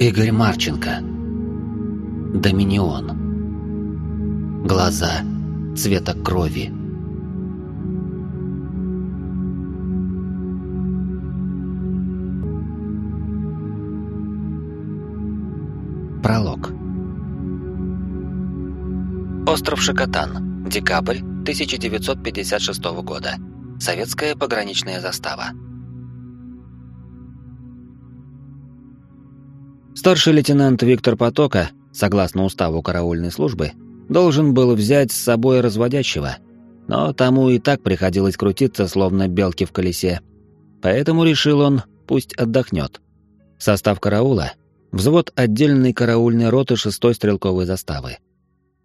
Игорь Марченко. Доминион. Глаза цвета крови. Пролог. Остров Шакатан. Декабрь 1956 года. Советская пограничная застава. Старший лейтенант Виктор Потока, согласно уставу караульной службы, должен был взять с собой разводящего, но тому и так приходилось крутиться, словно белки в колесе. Поэтому решил он, пусть отдохнет. Состав караула — взвод отдельной караульной роты шестой стрелковой заставы.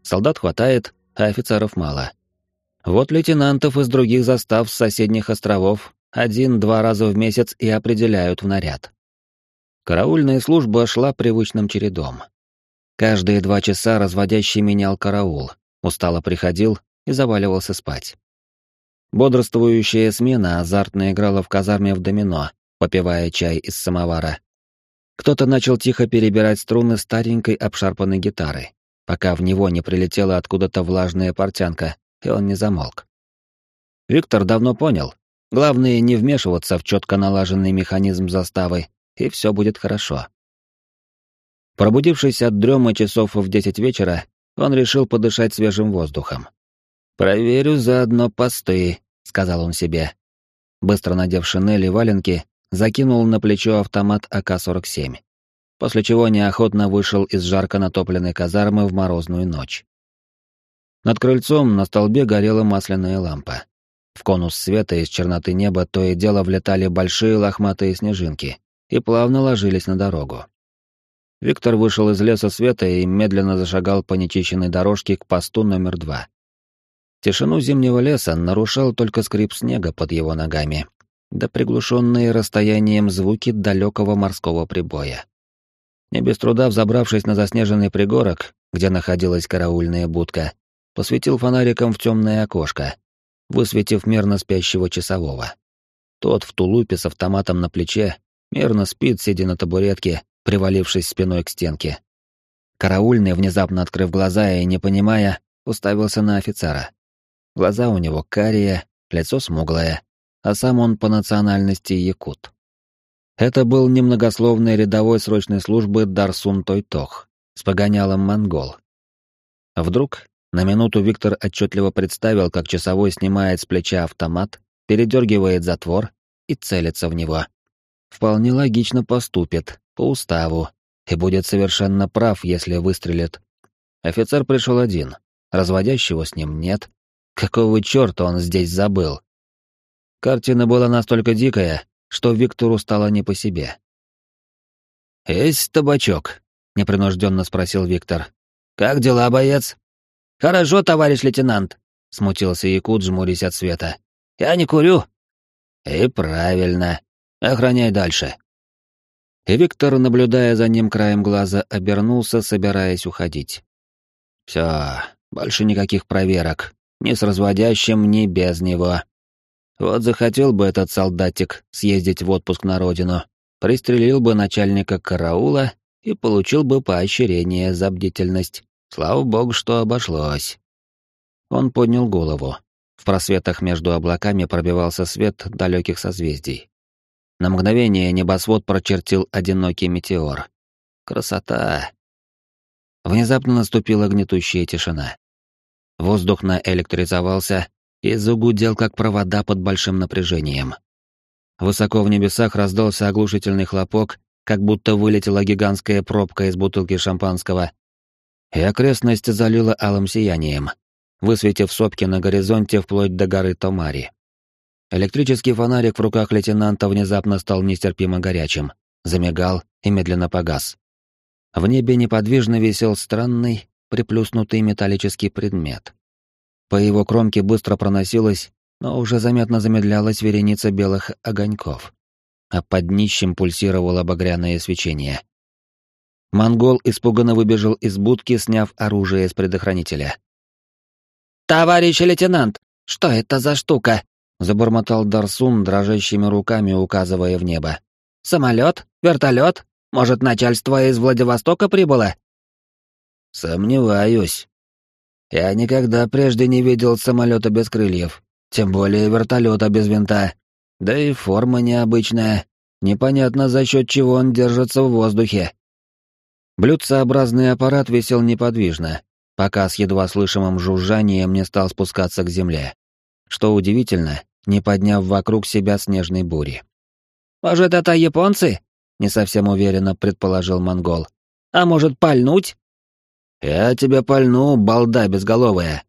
Солдат хватает, а офицеров мало. Вот лейтенантов из других застав с соседних островов один-два раза в месяц и определяют в наряд. Караульная служба шла привычным чередом. Каждые два часа разводящий менял караул, устало приходил и заваливался спать. Бодрствующая смена азартно играла в казарме в домино, попивая чай из самовара. Кто-то начал тихо перебирать струны старенькой обшарпанной гитары, пока в него не прилетела откуда-то влажная портянка, и он не замолк. Виктор давно понял, главное не вмешиваться в четко налаженный механизм заставы, и все будет хорошо. Пробудившись от дремы часов в десять вечера, он решил подышать свежим воздухом. «Проверю заодно посты», — сказал он себе. Быстро надев шинель и валенки, закинул на плечо автомат АК-47, после чего неохотно вышел из жарко натопленной казармы в морозную ночь. Над крыльцом на столбе горела масляная лампа. В конус света из черноты неба то и дело влетали большие лохматые снежинки и плавно ложились на дорогу. Виктор вышел из леса света и медленно зашагал по нечищенной дорожке к посту номер два. Тишину зимнего леса нарушал только скрип снега под его ногами, да приглушенные расстоянием звуки далекого морского прибоя. Не без труда взобравшись на заснеженный пригорок, где находилась караульная будка, посветил фонариком в темное окошко, высветив мирно спящего часового. Тот в тулупе с автоматом на плече мирно спит, сидя на табуретке, привалившись спиной к стенке. Караульный, внезапно открыв глаза и не понимая, уставился на офицера. Глаза у него карие, лицо смуглое, а сам он по национальности якут. Это был немногословный рядовой срочной службы Дарсун Тойтох с погонялом монгол. Вдруг на минуту Виктор отчетливо представил, как часовой снимает с плеча автомат, передергивает затвор и целится в него. Вполне логично поступит, по уставу, и будет совершенно прав, если выстрелит. Офицер пришел один, разводящего с ним нет. Какого черта он здесь забыл? Картина была настолько дикая, что Виктору стало не по себе. «Есть табачок?» — непринужденно спросил Виктор. «Как дела, боец?» «Хорошо, товарищ лейтенант», — смутился Якут, жмурясь от света. «Я не курю». «И правильно. Охраняй дальше». И Виктор, наблюдая за ним краем глаза, обернулся, собираясь уходить. «Все, больше никаких проверок. Ни с разводящим, ни без него. Вот захотел бы этот солдатик съездить в отпуск на родину, пристрелил бы начальника караула и получил бы поощрение за бдительность. Слава богу, что обошлось. Он поднял голову. В просветах между облаками пробивался свет далеких созвездий. На мгновение небосвод прочертил одинокий метеор. Красота! Внезапно наступила гнетущая тишина. Воздух наэлектризовался и загудел, как провода под большим напряжением. Высоко в небесах раздался оглушительный хлопок, как будто вылетела гигантская пробка из бутылки шампанского, и окрестность залила алым сиянием, высветив сопки на горизонте вплоть до горы Томари. Электрический фонарик в руках лейтенанта внезапно стал нестерпимо горячим, замигал и медленно погас. В небе неподвижно висел странный, приплюснутый металлический предмет. По его кромке быстро проносилась, но уже заметно замедлялась вереница белых огоньков, а под днищем пульсировало багряное свечение. Монгол испуганно выбежал из будки, сняв оружие с предохранителя. «Товарищ лейтенант, что это за штука?» — забормотал Дарсун, дрожащими руками указывая в небо. «Самолет? Вертолет? Может, начальство из Владивостока прибыло?» «Сомневаюсь. Я никогда прежде не видел самолета без крыльев, тем более вертолета без винта. Да и форма необычная. Непонятно, за счет чего он держится в воздухе». Блюдцеобразный аппарат висел неподвижно, пока с едва слышимым жужжанием не стал спускаться к земле. Что удивительно, не подняв вокруг себя снежной бури. «Может, это японцы?» — не совсем уверенно предположил монгол. «А может, пальнуть?» «Я тебя пальну, балда безголовая.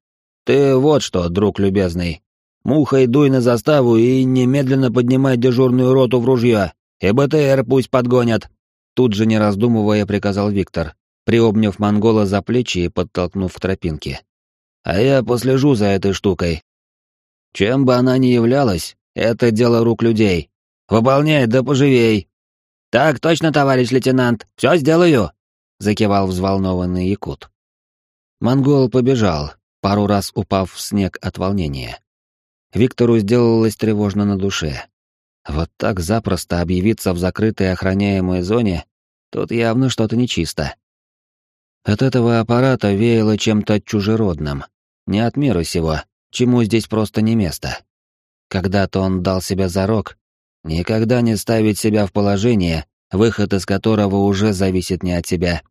Ты вот что, друг любезный. Мухой дуй на заставу и немедленно поднимай дежурную роту в ружье, и БТР пусть подгонят». Тут же, не раздумывая, приказал Виктор, приобняв монгола за плечи и подтолкнув к тропинке. «А я послежу за этой штукой. Чем бы она ни являлась, это дело рук людей. Выполняй, да поживей!» «Так точно, товарищ лейтенант, все сделаю!» — закивал взволнованный якут. Монгол побежал, пару раз упав в снег от волнения. Виктору сделалось тревожно на душе. Вот так запросто объявиться в закрытой охраняемой зоне, тут явно что-то нечисто. От этого аппарата веяло чем-то чужеродным, не от мира сего, чему здесь просто не место. Когда-то он дал себя зарок никогда не ставить себя в положение, выход из которого уже зависит не от себя.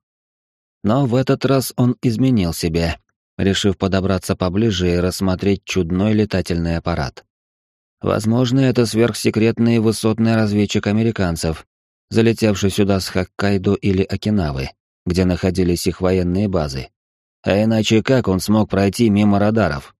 Но в этот раз он изменил себя, решив подобраться поближе и рассмотреть чудной летательный аппарат. Возможно, это сверхсекретный высотный разведчик американцев, залетевший сюда с Хоккайдо или Окинавы, где находились их военные базы. А иначе как он смог пройти мимо радаров?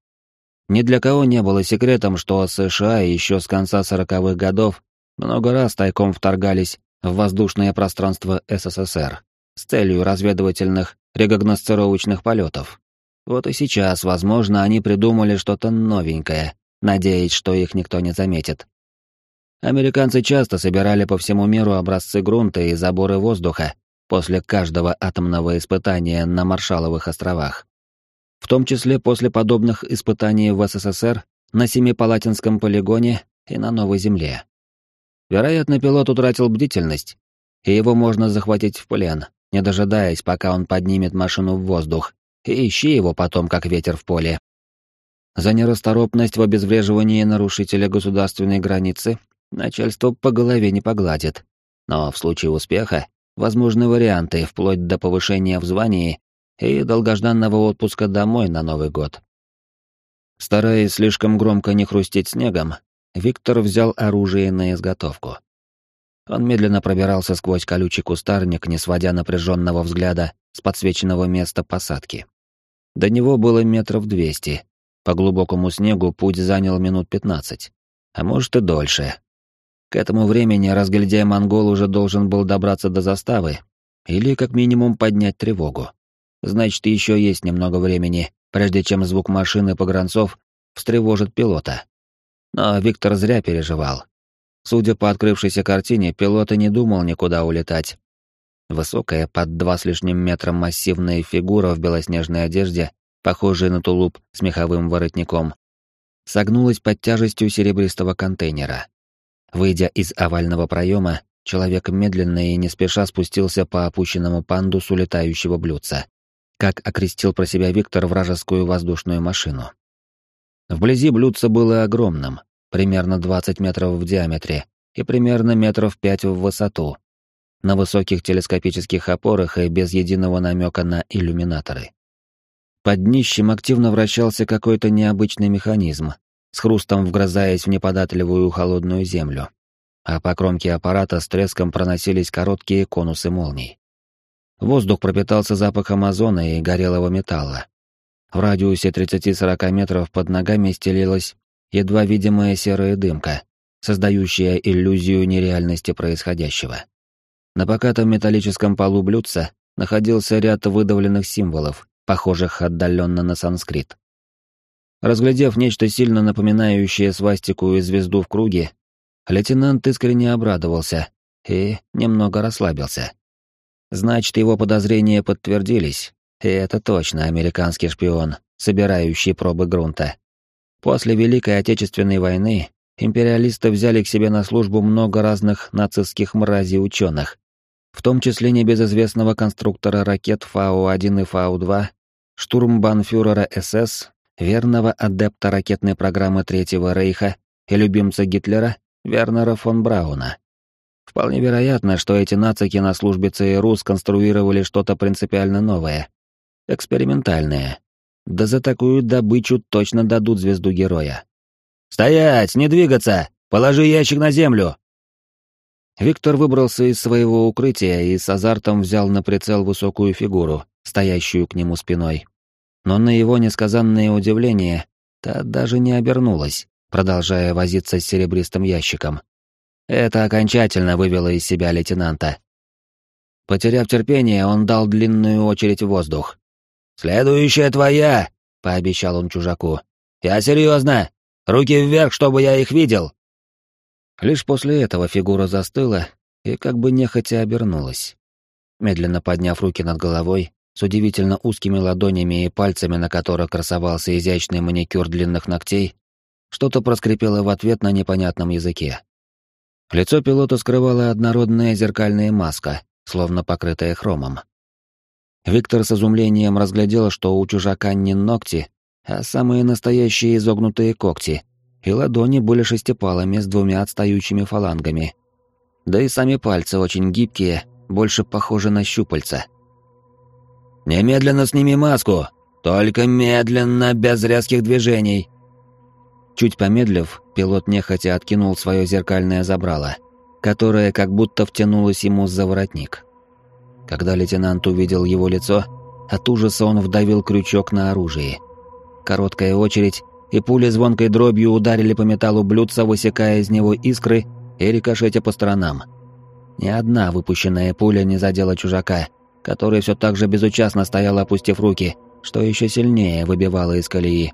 Ни для кого не было секретом, что США еще с конца сороковых годов много раз тайком вторгались в воздушное пространство СССР с целью разведывательных регогносцировочных полетов. Вот и сейчас, возможно, они придумали что-то новенькое, надеясь, что их никто не заметит. Американцы часто собирали по всему миру образцы грунта и заборы воздуха после каждого атомного испытания на Маршалловых островах. В том числе после подобных испытаний в СССР на Семипалатинском полигоне и на Новой Земле. Вероятно, пилот утратил бдительность, и его можно захватить в плен, не дожидаясь, пока он поднимет машину в воздух, и ищи его потом, как ветер в поле. За нерасторопность в обезвреживании нарушителя государственной границы начальство по голове не погладит. Но в случае успеха возможны варианты вплоть до повышения в звании и долгожданного отпуска домой на Новый год. Стараясь слишком громко не хрустеть снегом, Виктор взял оружие на изготовку. Он медленно пробирался сквозь колючий кустарник, не сводя напряженного взгляда с подсвеченного места посадки. До него было метров двести. По глубокому снегу путь занял минут пятнадцать, а может и дольше. К этому времени разглядя монгол уже должен был добраться до заставы или как минимум поднять тревогу. Значит, еще есть немного времени, прежде чем звук машины погранцов встревожит пилота. Но Виктор зря переживал. Судя по открывшейся картине, пилот и не думал никуда улетать. Высокая, под два с лишним метром массивная фигура в белоснежной одежде, похожая на тулуп с меховым воротником, согнулась под тяжестью серебристого контейнера. Выйдя из овального проема, человек медленно и не спеша спустился по опущенному пандусу летающего блюдца, как окрестил про себя Виктор вражескую воздушную машину. Вблизи блюдце было огромным, примерно 20 метров в диаметре и примерно метров 5 в высоту, на высоких телескопических опорах и без единого намека на иллюминаторы. Под днищем активно вращался какой-то необычный механизм, с хрустом вгрызаясь в неподатливую холодную землю, а по кромке аппарата с треском проносились короткие конусы молний. Воздух пропитался запахом озона и горелого металла, в радиусе 30-40 метров под ногами стелилась едва видимая серая дымка, создающая иллюзию нереальности происходящего. На покатом металлическом полу блюдца находился ряд выдавленных символов, похожих отдаленно на санскрит. Разглядев нечто сильно напоминающее свастику и звезду в круге, лейтенант искренне обрадовался и немного расслабился. Значит, его подозрения подтвердились, и это точно американский шпион, собирающий пробы грунта. После Великой Отечественной войны империалисты взяли к себе на службу много разных нацистских мразей ученых, в том числе небезызвестного конструктора ракет Фау-1 и Фау-2, штурмбанфюрера СС, верного адепта ракетной программы Третьего Рейха и любимца Гитлера Вернера фон Брауна. Вполне вероятно, что эти нацики на службе ЦРУ сконструировали что-то принципиально новое. Экспериментальное. Да за такую добычу точно дадут звезду героя. «Стоять! Не двигаться! Положи ящик на землю!» Виктор выбрался из своего укрытия и с азартом взял на прицел высокую фигуру, стоящую к нему спиной. Но на его несказанное удивление, та даже не обернулась, продолжая возиться с серебристым ящиком. Это окончательно вывело из себя лейтенанта. Потеряв терпение, он дал длинную очередь в воздух. «Следующая твоя!» — пообещал он чужаку. «Я серьезно! Руки вверх, чтобы я их видел!» Лишь после этого фигура застыла и как бы нехотя обернулась. Медленно подняв руки над головой, с удивительно узкими ладонями и пальцами, на которых красовался изящный маникюр длинных ногтей, что-то проскрипело в ответ на непонятном языке. Лицо пилота скрывала однородная зеркальная маска, словно покрытая хромом. Виктор с изумлением разглядел, что у чужака не ногти, а самые настоящие изогнутые когти, и ладони были шестипалыми с двумя отстающими фалангами. Да и сами пальцы очень гибкие, больше похожи на щупальца. «Немедленно сними маску! Только медленно, без резких движений!» Чуть помедлив, пилот нехотя откинул свое зеркальное забрало, которое как будто втянулось ему за воротник. Когда лейтенант увидел его лицо, от ужаса он вдавил крючок на оружие. Короткая очередь, и пули звонкой дробью ударили по металлу блюдца, высекая из него искры и рикошетя по сторонам. Ни одна выпущенная пуля не задела чужака, который все так же безучастно стоял, опустив руки, что еще сильнее выбивало из колеи.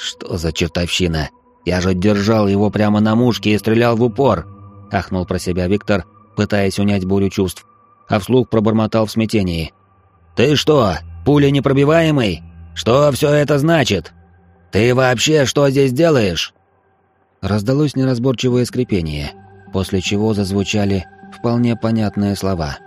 «Что за чертовщина? Я же держал его прямо на мушке и стрелял в упор!» — ахнул про себя Виктор, пытаясь унять бурю чувств, а вслух пробормотал в смятении. «Ты что, пуля непробиваемый? Что все это значит?» «Ты вообще что здесь делаешь?» Раздалось неразборчивое скрипение, после чего зазвучали вполне понятные слова.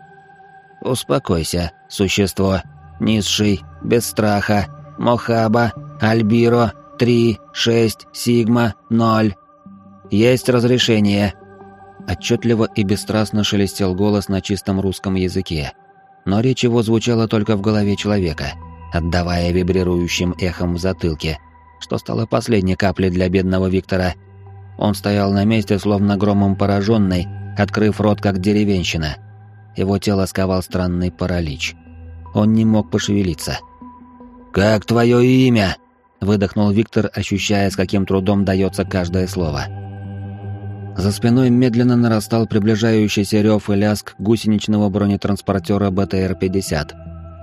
«Успокойся, существо. Низший, без страха. Мохаба, Альбиро, три, шесть, Сигма, ноль. Есть разрешение». Отчетливо и бесстрастно шелестел голос на чистом русском языке, но речь его звучала только в голове человека, отдавая вибрирующим эхом в затылке – что стало последней каплей для бедного Виктора. Он стоял на месте, словно громом пораженный, открыв рот, как деревенщина. Его тело сковал странный паралич. Он не мог пошевелиться. «Как твое имя?» — выдохнул Виктор, ощущая, с каким трудом дается каждое слово. За спиной медленно нарастал приближающийся рев и лязг гусеничного бронетранспортера БТР-50,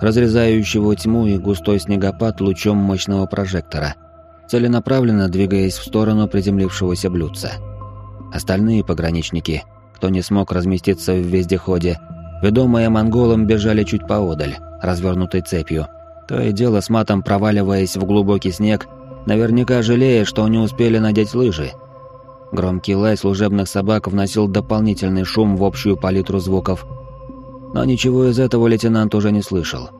разрезающего тьму и густой снегопад лучом мощного прожектора — целенаправленно двигаясь в сторону приземлившегося блюдца. Остальные пограничники, кто не смог разместиться в вездеходе, ведомые монголом бежали чуть поодаль, развернутой цепью, то и дело с матом проваливаясь в глубокий снег, наверняка жалея, что не успели надеть лыжи. Громкий лай служебных собак вносил дополнительный шум в общую палитру звуков. Но ничего из этого лейтенант уже не слышал.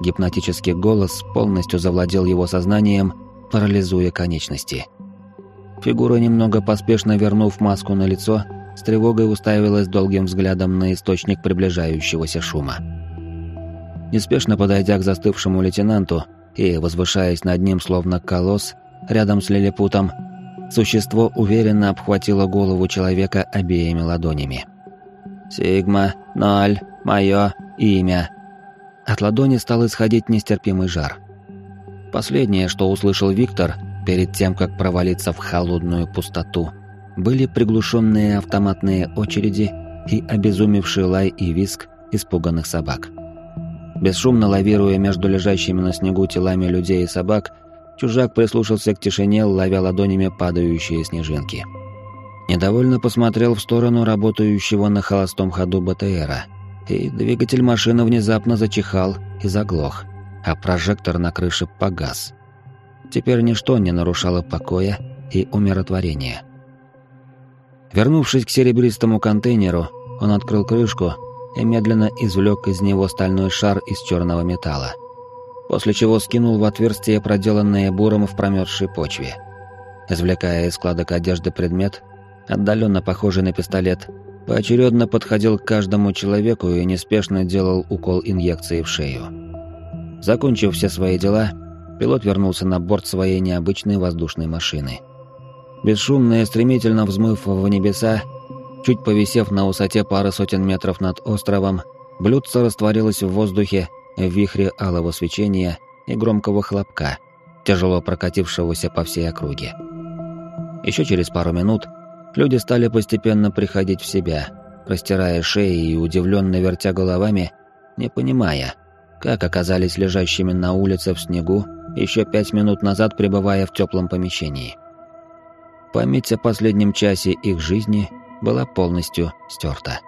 Гипнотический голос полностью завладел его сознанием, парализуя конечности. Фигура, немного поспешно вернув маску на лицо, с тревогой уставилась долгим взглядом на источник приближающегося шума. Неспешно подойдя к застывшему лейтенанту и возвышаясь над ним словно колосс, рядом с лилипутом, существо уверенно обхватило голову человека обеими ладонями. «Сигма, ноль, мое имя». От ладони стал исходить нестерпимый жар. Последнее, что услышал Виктор перед тем, как провалиться в холодную пустоту, были приглушенные автоматные очереди и обезумевший лай и виск испуганных собак. Бесшумно лавируя между лежащими на снегу телами людей и собак, чужак прислушался к тишине, ловя ладонями падающие снежинки. Недовольно посмотрел в сторону работающего на холостом ходу БТРа, и двигатель машины внезапно зачихал и заглох а прожектор на крыше погас. Теперь ничто не нарушало покоя и умиротворения. Вернувшись к серебристому контейнеру, он открыл крышку и медленно извлек из него стальной шар из черного металла. После чего скинул в отверстие, проделанное буром в промерзшей почве. Извлекая из складок одежды предмет, отдаленно похожий на пистолет, поочередно подходил к каждому человеку и неспешно делал укол инъекции в шею. Закончив все свои дела, пилот вернулся на борт своей необычной воздушной машины. Бесшумно и стремительно взмыв в небеса, чуть повисев на высоте пары сотен метров над островом, блюдце растворилось в воздухе в вихре алого свечения и громкого хлопка, тяжело прокатившегося по всей округе. Еще через пару минут люди стали постепенно приходить в себя, растирая шеи и удивленно вертя головами, не понимая, как оказались лежащими на улице в снегу еще пять минут назад пребывая в теплом помещении. Память о последнем часе их жизни была полностью стерта.